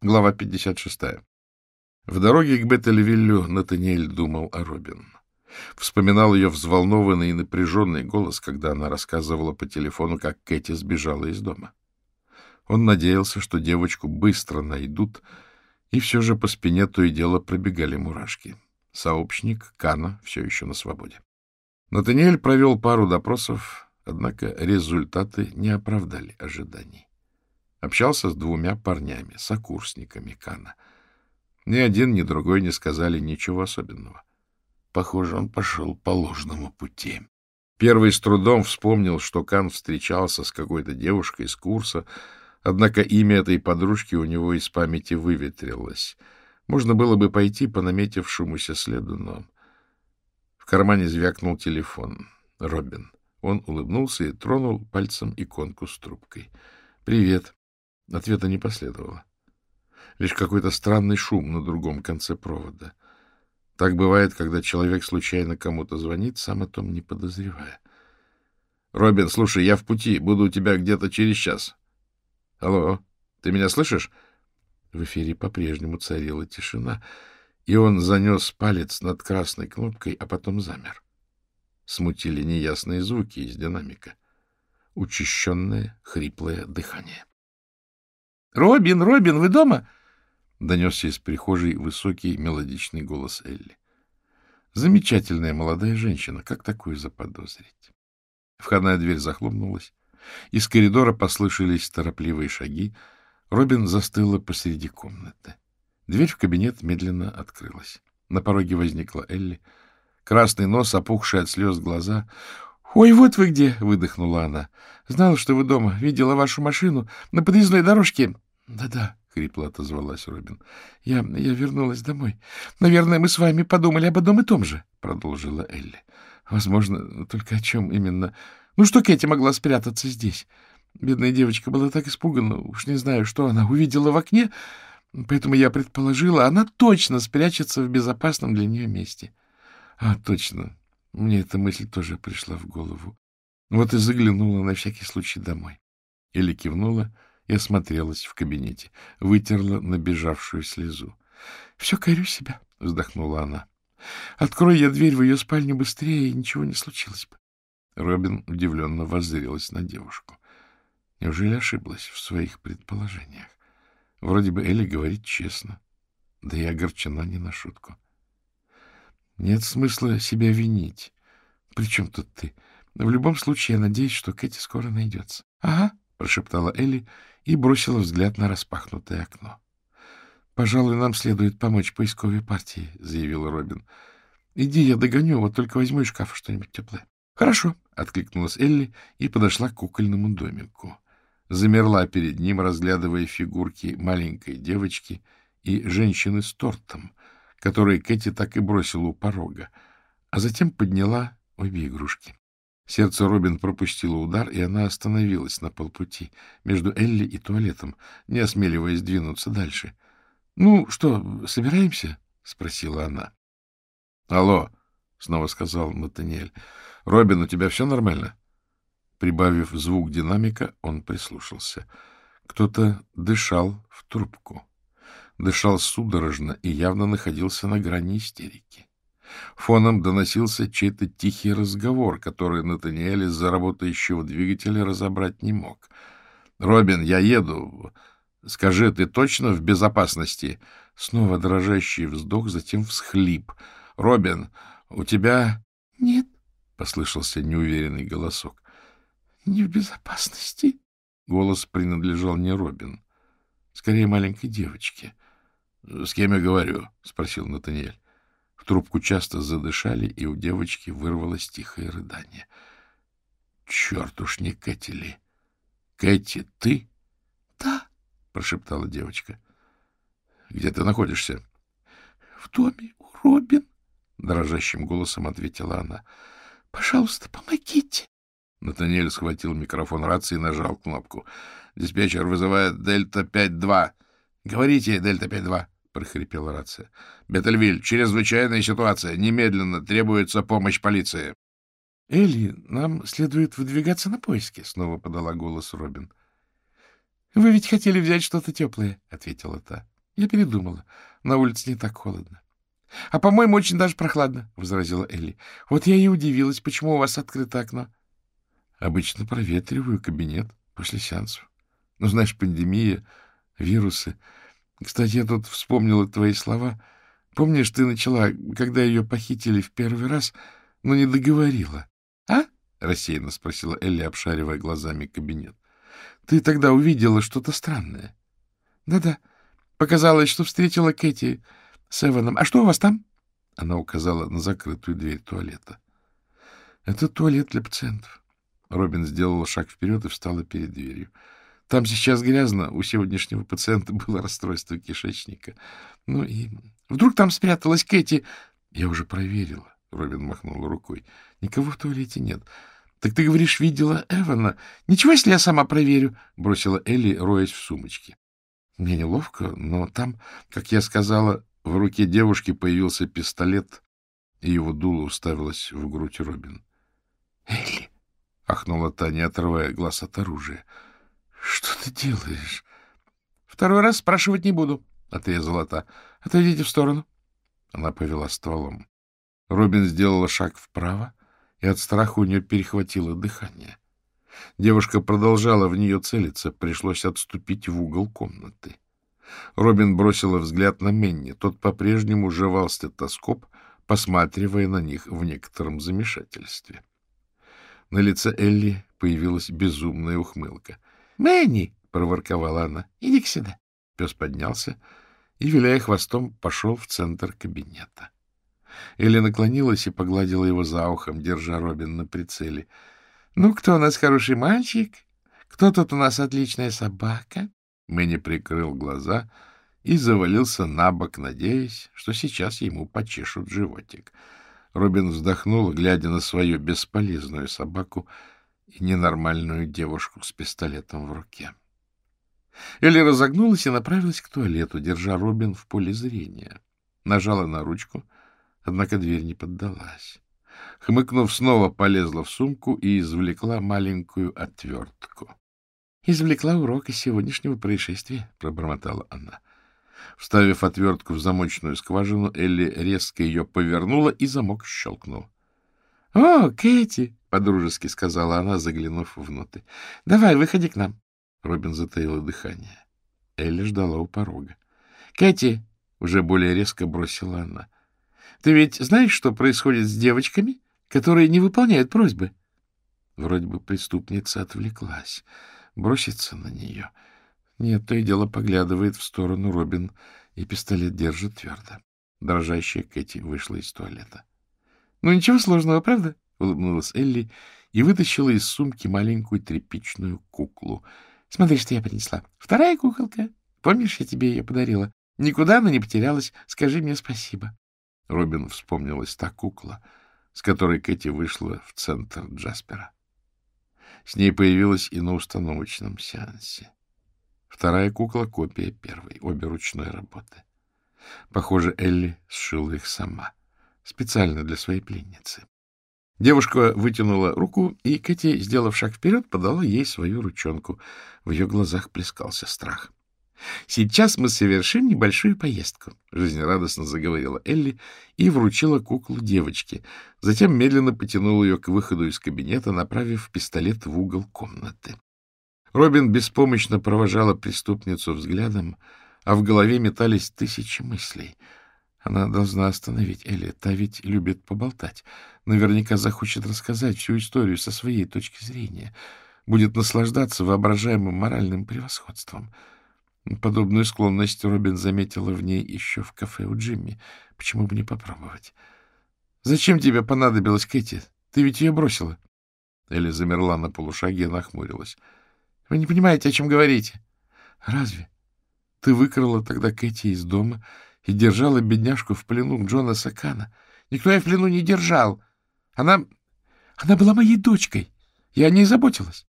Глава 56. В дороге к Беттельвиллю Натаниэль думал о Робин. Вспоминал ее взволнованный и напряженный голос, когда она рассказывала по телефону, как Кэти сбежала из дома. Он надеялся, что девочку быстро найдут, и все же по спине то и дело пробегали мурашки. Сообщник Кана все еще на свободе. Натаниэль провел пару допросов, однако результаты не оправдали ожиданий. Общался с двумя парнями, сокурсниками Кана. Ни один, ни другой не сказали ничего особенного. Похоже, он пошел по ложному пути. Первый с трудом вспомнил, что Кан встречался с какой-то девушкой из курса, однако имя этой подружки у него из памяти выветрилось. Можно было бы пойти по наметившемуся следу, но... В кармане звякнул телефон. Робин. Он улыбнулся и тронул пальцем иконку с трубкой. — Привет. Ответа не последовало. Лишь какой-то странный шум на другом конце провода. Так бывает, когда человек случайно кому-то звонит, сам о том не подозревая. — Робин, слушай, я в пути, буду у тебя где-то через час. — Алло, ты меня слышишь? В эфире по-прежнему царила тишина, и он занес палец над красной кнопкой, а потом замер. Смутили неясные звуки из динамика. Учащенное, хриплое дыхание. — Робин, Робин, вы дома? — донесся из прихожей высокий мелодичный голос Элли. Замечательная молодая женщина, как такую заподозрить? Входная дверь захлопнулась. Из коридора послышались торопливые шаги. Робин застыла посреди комнаты. Дверь в кабинет медленно открылась. На пороге возникла Элли. Красный нос, опухший от слез глаза. — Ой, вот вы где! — выдохнула она. — Знала, что вы дома. Видела вашу машину на подъездной дорожке. Да — Да-да, — хрипло отозвалась Робин. — Я, я вернулась домой. — Наверное, мы с вами подумали об одном и том же, — продолжила Элли. — Возможно, только о чем именно. Ну, что Кэти могла спрятаться здесь? Бедная девочка была так испугана, уж не знаю, что она увидела в окне, поэтому я предположила, она точно спрячется в безопасном для нее месте. А, точно, мне эта мысль тоже пришла в голову. Вот и заглянула на всякий случай домой. Или кивнула и осмотрелась в кабинете, вытерла набежавшую слезу. — Все корю себя, — вздохнула она. — Открой я дверь в ее спальню быстрее, и ничего не случилось бы. Робин удивленно воззрелась на девушку. Неужели ошиблась в своих предположениях? Вроде бы Элли говорит честно, да и огорчена не на шутку. — нет смысла себя винить. Причем тут ты? В любом случае, я надеюсь, что Кэти скоро найдется. — Ага, — прошептала Элли и бросила взгляд на распахнутое окно. — Пожалуй, нам следует помочь поисковой партии, — заявил Робин. — Иди, я догоню, вот только возьму из шкафа что-нибудь теплое. — Хорошо, — откликнулась Элли и подошла к кукольному домику. Замерла перед ним, разглядывая фигурки маленькой девочки и женщины с тортом, которые Кэти так и бросила у порога, а затем подняла обе игрушки. Сердце Робин пропустило удар, и она остановилась на полпути между Элли и туалетом, не осмеливаясь двинуться дальше. — Ну что, собираемся? — спросила она. — Алло, — снова сказал Натаниэль. — Робин, у тебя все нормально? Прибавив звук динамика, он прислушался. Кто-то дышал в трубку дышал судорожно и явно находился на грани истерики. Фоном доносился чей-то тихий разговор, который Натаниэль из-за работающего двигателя разобрать не мог. — Робин, я еду. Скажи, ты точно в безопасности? Снова дрожащий вздох, затем всхлип. — Робин, у тебя... — Нет, — послышался неуверенный голосок. — Не в безопасности. Голос принадлежал не Робин, скорее маленькой девочке. — С кем я говорю? — спросил Натаниэль. В трубку часто задышали, и у девочки вырвалось тихое рыдание. — Черт уж не Кэти ли! — Кэти, ты? — Да, — прошептала девочка. — Где ты находишься? — В доме у Робин, — дрожащим голосом ответила она. — Пожалуйста, помогите. Натаниэль схватил микрофон рации и нажал кнопку. — Диспетчер вызывает Дельта-5-2. — Говорите, Дельта-5-2 прохрипела рация. — Бетельвиль, чрезвычайная ситуация. Немедленно требуется помощь полиции. — Элли, нам следует выдвигаться на поиски, — снова подала голос Робин. — Вы ведь хотели взять что-то теплое, — ответила та. — Я передумала. На улице не так холодно. — А, по-моему, очень даже прохладно, — возразила Элли. — Вот я и удивилась, почему у вас открыто окно. — Обычно проветриваю кабинет после сеансов. Ну, знаешь, пандемия, вирусы. Кстати, я тут вспомнила твои слова. Помнишь, ты начала, когда ее похитили в первый раз, но не договорила? — А? — рассеянно спросила Элли, обшаривая глазами кабинет. — Ты тогда увидела что-то странное. Да — Да-да. Показалось, что встретила Кэти с Эваном. А что у вас там? Она указала на закрытую дверь туалета. — Это туалет для пациентов. Робин сделала шаг вперед и встала перед дверью. Там сейчас грязно. У сегодняшнего пациента было расстройство кишечника. Ну и вдруг там спряталась Кэти. Я уже проверила. Робин махнул рукой. Никого в туалете нет. Так ты говоришь, видела Эвана? Ничего, если я сама проверю, бросила Элли, роясь в сумочке. Мне неловко, но там, как я сказала, в руке девушки появился пистолет, и его дуло уставилось в грудь Робин. — Элли! — ахнула Таня, отрывая глаз от оружия. — Что ты делаешь? — Второй раз спрашивать не буду, — отрезала та. — Отойдите в сторону. Она повела стволом. Робин сделала шаг вправо, и от страха у нее перехватило дыхание. Девушка продолжала в нее целиться, пришлось отступить в угол комнаты. Робин бросила взгляд на Менни. Тот по-прежнему жевал стетоскоп, посматривая на них в некотором замешательстве. На лице Элли появилась безумная ухмылка. — Мэнни! — проворковала она. — Иди сюда. Пес поднялся и, виляя хвостом, пошел в центр кабинета. Элли наклонилась и погладила его за ухом, держа Робин на прицеле. — Ну, кто у нас хороший мальчик? Кто тут у нас отличная собака? Мэнни прикрыл глаза и завалился на бок, надеясь, что сейчас ему почешут животик. Робин вздохнул, глядя на свою бесполезную собаку и ненормальную девушку с пистолетом в руке. Элли разогнулась и направилась к туалету, держа Робин в поле зрения. Нажала на ручку — Однако дверь не поддалась. Хмыкнув, снова полезла в сумку и извлекла маленькую отвертку. — Извлекла урок из сегодняшнего происшествия, — пробормотала она. Вставив отвертку в замочную скважину, Элли резко ее повернула, и замок щелкнул. — О, Кэти! — подружески сказала она, заглянув внутрь. — Давай, выходи к нам. Робин затаила дыхание. Элли ждала у порога. — Кэти! — уже более резко бросила она. — ты ведь знаешь, что происходит с девочками, которые не выполняют просьбы? Вроде бы преступница отвлеклась. Бросится на нее. Нет, то и дело поглядывает в сторону Робин, и пистолет держит твердо. Дрожащая Кэти вышла из туалета. — Ну, ничего сложного, правда? — улыбнулась Элли и вытащила из сумки маленькую тряпичную куклу. — Смотри, что я принесла. Вторая куколка. Помнишь, я тебе ее подарила? Никуда она не потерялась. Скажи мне спасибо. Робин вспомнилась та кукла, с которой Кэти вышла в центр Джаспера. С ней появилась и на установочном сеансе. Вторая кукла — копия первой, обе ручной работы. Похоже, Элли сшила их сама, специально для своей пленницы. Девушка вытянула руку, и Кэти, сделав шаг вперед, подала ей свою ручонку. В ее глазах плескался страх. Сейчас мы совершим небольшую поездку, — жизнерадостно заговорила Элли и вручила куклу девочке. Затем медленно потянула ее к выходу из кабинета, направив пистолет в угол комнаты. Робин беспомощно провожала преступницу взглядом, а в голове метались тысячи мыслей. Она должна остановить Элли, та ведь любит поболтать. Наверняка захочет рассказать всю историю со своей точки зрения. Будет наслаждаться воображаемым моральным превосходством. — Подобную склонность Робин заметила в ней еще в кафе у Джимми. Почему бы не попробовать? — Зачем тебе понадобилась Кэти? Ты ведь ее бросила. Элли замерла на полушаге и нахмурилась. — Вы не понимаете, о чем говорите. — Разве? Ты выкрала тогда Кэти из дома и держала бедняжку в плену Джона Сакана. Никто ее в плену не держал. Она... она была моей дочкой. Я о ней заботилась.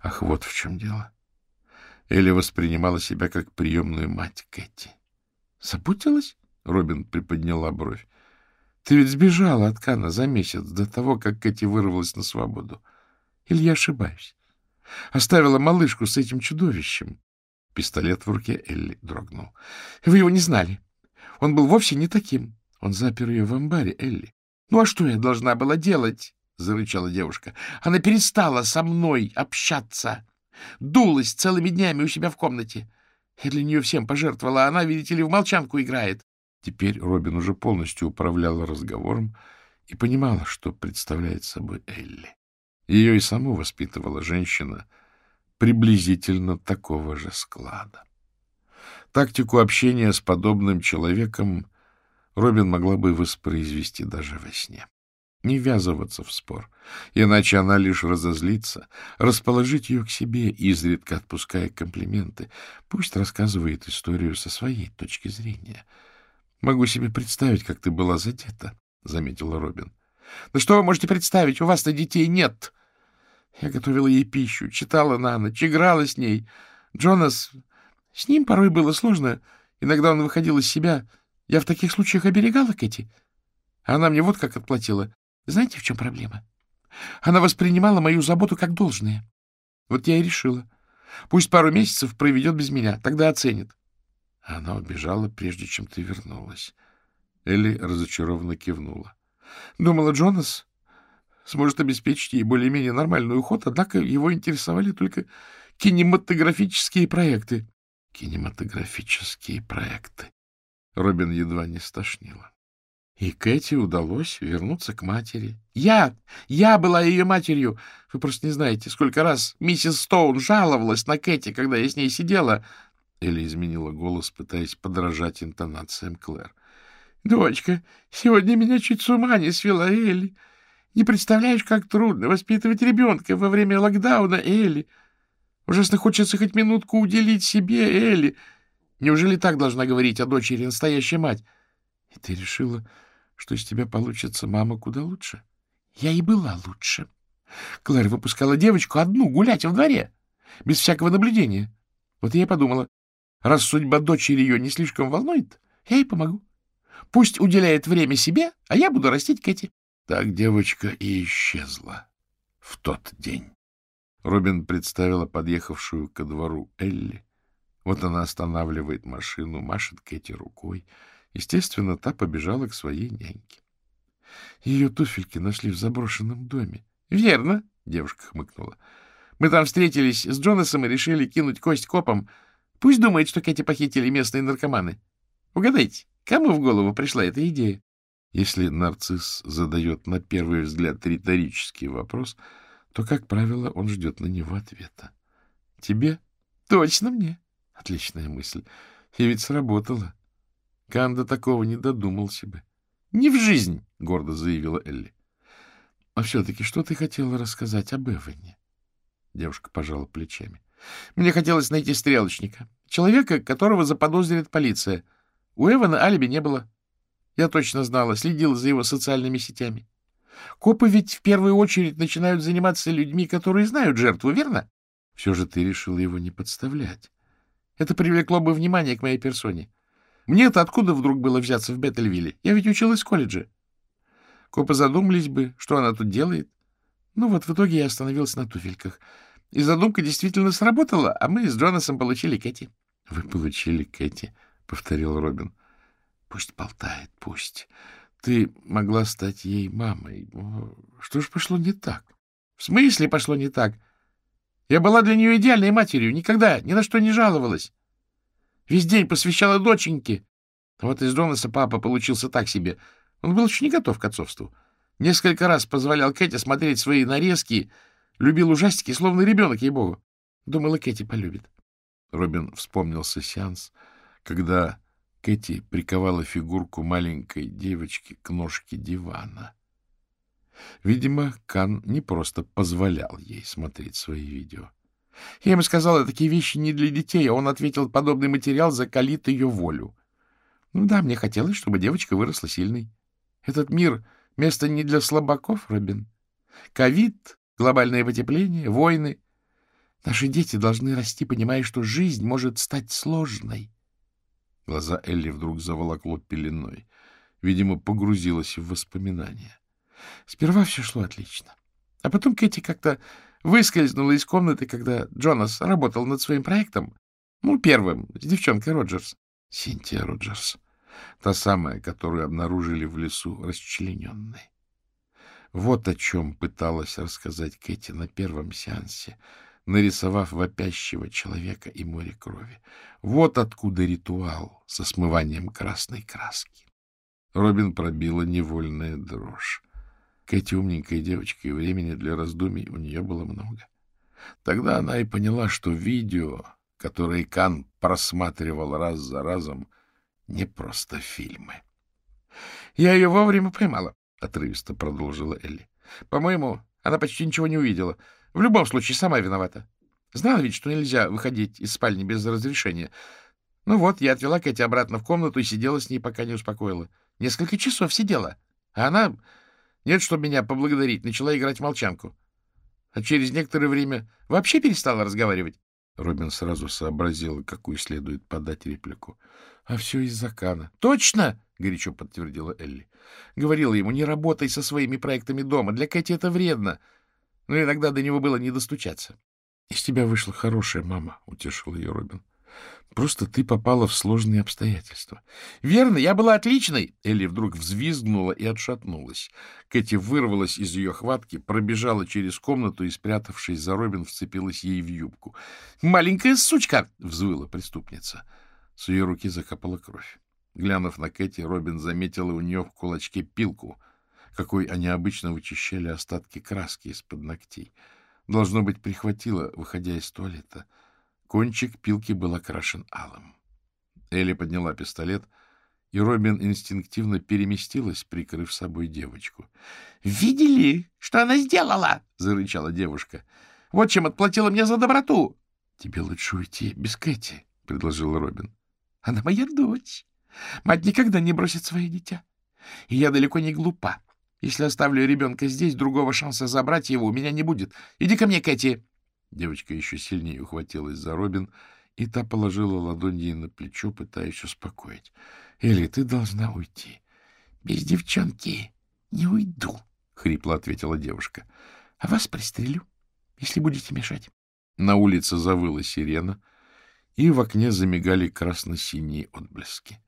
Ах, вот в чем дело. — Элли воспринимала себя как приемную мать Кэти. — Заботилась? — Робин приподняла бровь. — Ты ведь сбежала от Кана за месяц до того, как Кэти вырвалась на свободу. Или я ошибаюсь? Оставила малышку с этим чудовищем. Пистолет в руке Элли дрогнул. — Вы его не знали. Он был вовсе не таким. Он запер ее в амбаре, Элли. — Ну а что я должна была делать? — зарычала девушка. — Она перестала со мной общаться. Дулась целыми днями у себя в комнате. Я для нее всем пожертвовала, а она, видите ли, в молчанку играет. Теперь Робин уже полностью управляла разговором и понимала, что представляет собой Элли. Ее и саму воспитывала женщина приблизительно такого же склада. Тактику общения с подобным человеком Робин могла бы воспроизвести даже во сне. Не ввязываться в спор, иначе она лишь разозлится, расположить ее к себе, изредка отпуская комплименты. Пусть рассказывает историю со своей точки зрения. — Могу себе представить, как ты была задета, — заметила Робин. — Да что вы можете представить? У вас-то детей нет. Я готовила ей пищу, читала на ночь, играла с ней. Джонас... С ним порой было сложно. Иногда он выходил из себя. Я в таких случаях оберегала Кэти. Она мне вот как отплатила. Знаете, в чем проблема? Она воспринимала мою заботу как должное. Вот я и решила. Пусть пару месяцев проведет без меня, тогда оценит. Она убежала, прежде чем ты вернулась. Элли разочарованно кивнула. Думала, Джонас сможет обеспечить ей более-менее нормальный уход, однако его интересовали только кинематографические проекты. Кинематографические проекты. Робин едва не стошнила. И Кэти удалось вернуться к матери. Я! Я была ее матерью! Вы просто не знаете, сколько раз миссис Стоун жаловалась на Кэти, когда я с ней сидела. Элли изменила голос, пытаясь подражать интонациям Клэр. — Дочка, сегодня меня чуть с ума не свела Элли. Не представляешь, как трудно воспитывать ребенка во время локдауна, Элли. Ужасно хочется хоть минутку уделить себе, Элли. Неужели так должна говорить о дочери настоящая мать? И ты решила что из тебя получится мама куда лучше. Я и была лучше. Клэр выпускала девочку одну гулять в дворе, без всякого наблюдения. Вот я и подумала, раз судьба дочери ее не слишком волнует, я ей помогу. Пусть уделяет время себе, а я буду растить Кэти. Так девочка и исчезла в тот день. Робин представила подъехавшую ко двору Элли. Вот она останавливает машину, машет Кэти рукой — Естественно, та побежала к своей няньке. Ее туфельки нашли в заброшенном доме. — Верно, — девушка хмыкнула. — Мы там встретились с Джонасом и решили кинуть кость копам. Пусть думает, что Кэти похитили местные наркоманы. Угадайте, кому в голову пришла эта идея? Если нарцисс задает на первый взгляд риторический вопрос, то, как правило, он ждет на него ответа. — Тебе? — Точно мне. — Отличная мысль. И ведь сработала. Канда такого не додумался бы. — Не в жизнь, — гордо заявила Элли. — А все-таки что ты хотела рассказать об Эване? Девушка пожала плечами. — Мне хотелось найти стрелочника. Человека, которого заподозрит полиция. У Эвана алиби не было. Я точно знала, следила за его социальными сетями. Копы ведь в первую очередь начинают заниматься людьми, которые знают жертву, верно? Все же ты решила его не подставлять. Это привлекло бы внимание к моей персоне. Мне-то откуда вдруг было взяться в Беттельвилле? Я ведь училась в колледже. Копы задумались бы, что она тут делает. Ну вот, в итоге я остановилась на туфельках. И задумка действительно сработала, а мы с Джонасом получили Кэти. — Вы получили Кэти, — повторил Робин. — Пусть болтает, пусть. Ты могла стать ей мамой. Что ж пошло не так? — В смысле пошло не так? Я была для нее идеальной матерью, никогда ни на что не жаловалась. Весь день посвящала доченьке. Вот из Донаса папа получился так себе. Он был еще не готов к отцовству. Несколько раз позволял Кэти смотреть свои нарезки, любил ужастики, словно ребенок, ей-богу. Думала, Кэти полюбит. Робин вспомнился сеанс, когда Кэти приковала фигурку маленькой девочки к ножке дивана. Видимо, Кан не просто позволял ей смотреть свои видео. Я ему сказала, такие вещи не для детей, а он ответил, подобный материал закалит ее волю. Ну да, мне хотелось, чтобы девочка выросла сильной. Этот мир — место не для слабаков, Робин. Ковид, глобальное потепление, войны. Наши дети должны расти, понимая, что жизнь может стать сложной. Глаза Элли вдруг заволокло пеленой. Видимо, погрузилась в воспоминания. Сперва все шло отлично. А потом Кэти как-то выскользнула из комнаты, когда Джонас работал над своим проектом. Ну, первым, с девчонкой Роджерс. Синтия Роджерс. Та самая, которую обнаружили в лесу расчлененной. Вот о чем пыталась рассказать Кэти на первом сеансе, нарисовав вопящего человека и море крови. Вот откуда ритуал со смыванием красной краски. Робин пробила невольная дрожь. Кэти умненькая девочка, и времени для раздумий у нее было много. Тогда она и поняла, что видео, которое Кан просматривал раз за разом, не просто фильмы. — Я ее вовремя поймала, — отрывисто продолжила Элли. — По-моему, она почти ничего не увидела. В любом случае, сама виновата. Знала ведь, что нельзя выходить из спальни без разрешения. Ну вот, я отвела Кэти обратно в комнату и сидела с ней, пока не успокоила. Несколько часов сидела. А она нет, чтобы меня поблагодарить, начала играть в молчанку. А через некоторое время вообще перестала разговаривать. Робин сразу сообразил, какую следует подать реплику. — А все из-за Кана. — Точно! — горячо подтвердила Элли. — Говорила ему, не работай со своими проектами дома. Для Кэти это вредно. Но иногда до него было не достучаться. — Из тебя вышла хорошая мама, — утешил ее Робин. Просто ты попала в сложные обстоятельства. — Верно, я была отличной! Элли вдруг взвизгнула и отшатнулась. Кэти вырвалась из ее хватки, пробежала через комнату и, спрятавшись за Робин, вцепилась ей в юбку. — Маленькая сучка! — взвыла преступница. С ее руки закапала кровь. Глянув на Кэти, Робин заметила у нее в кулачке пилку, какой они обычно вычищали остатки краски из-под ногтей. Должно быть, прихватила, выходя из туалета. — Кончик пилки был окрашен алым. Элли подняла пистолет, и Робин инстинктивно переместилась, прикрыв собой девочку. — Видели, что она сделала? — зарычала девушка. — Вот чем отплатила мне за доброту. — Тебе лучше уйти без Кэти, — предложил Робин. — Она моя дочь. Мать никогда не бросит свое дитя. И я далеко не глупа. Если оставлю ребенка здесь, другого шанса забрать его у меня не будет. Иди ко мне, Кэти. Девочка еще сильнее ухватилась за Робин, и та положила ладонь ей на плечо, пытаясь успокоить. — Элли, ты должна уйти. — Без девчонки не уйду, — хрипло ответила девушка. — А вас пристрелю, если будете мешать. На улице завыла сирена, и в окне замигали красно-синие отблески.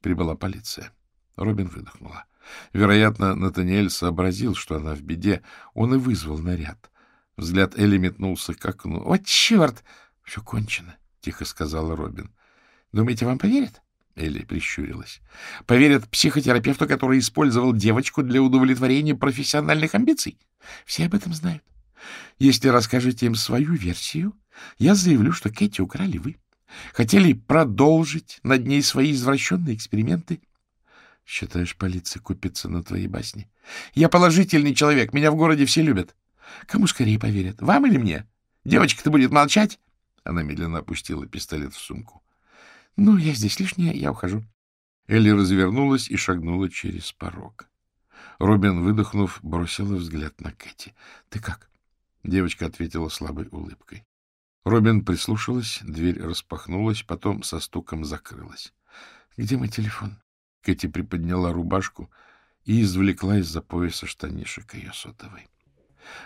Прибыла полиция. Робин выдохнула. Вероятно, Натаниэль сообразил, что она в беде. Он и вызвал наряд. Взгляд Элли метнулся к окну. — О, черт! — Все кончено, — тихо сказала Робин. — Думаете, вам поверят? Элли прищурилась. — Поверят психотерапевту, который использовал девочку для удовлетворения профессиональных амбиций. Все об этом знают. Если расскажете им свою версию, я заявлю, что Кэти украли вы. Хотели продолжить над ней свои извращенные эксперименты. Считаешь, полиция купится на твои басни? Я положительный человек, меня в городе все любят. Кому скорее поверят, вам или мне? Девочка-то будет молчать? Она медленно опустила пистолет в сумку. — Ну, я здесь лишняя, я ухожу. Элли развернулась и шагнула через порог. Робин, выдохнув, бросила взгляд на Кэти. — Ты как? Девочка ответила слабой улыбкой. Робин прислушалась, дверь распахнулась, потом со стуком закрылась. — Где мой телефон? Кэти приподняла рубашку и извлекла из-за пояса штанишек ее сотовой.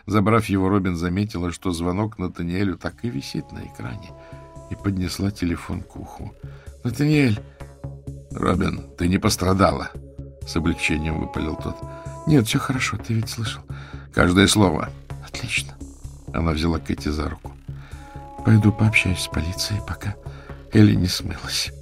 Забрав его, Робин заметила, что звонок Натаниэлю так и висит на экране, и поднесла телефон к уху. — Натаниэль! — Робин, ты не пострадала! — с облегчением выпалил тот. — Нет, все хорошо, ты ведь слышал. — Каждое слово. — Отлично. Она взяла Кэти за руку. — Пойду пообщаюсь с полицией, пока Элли не смылась.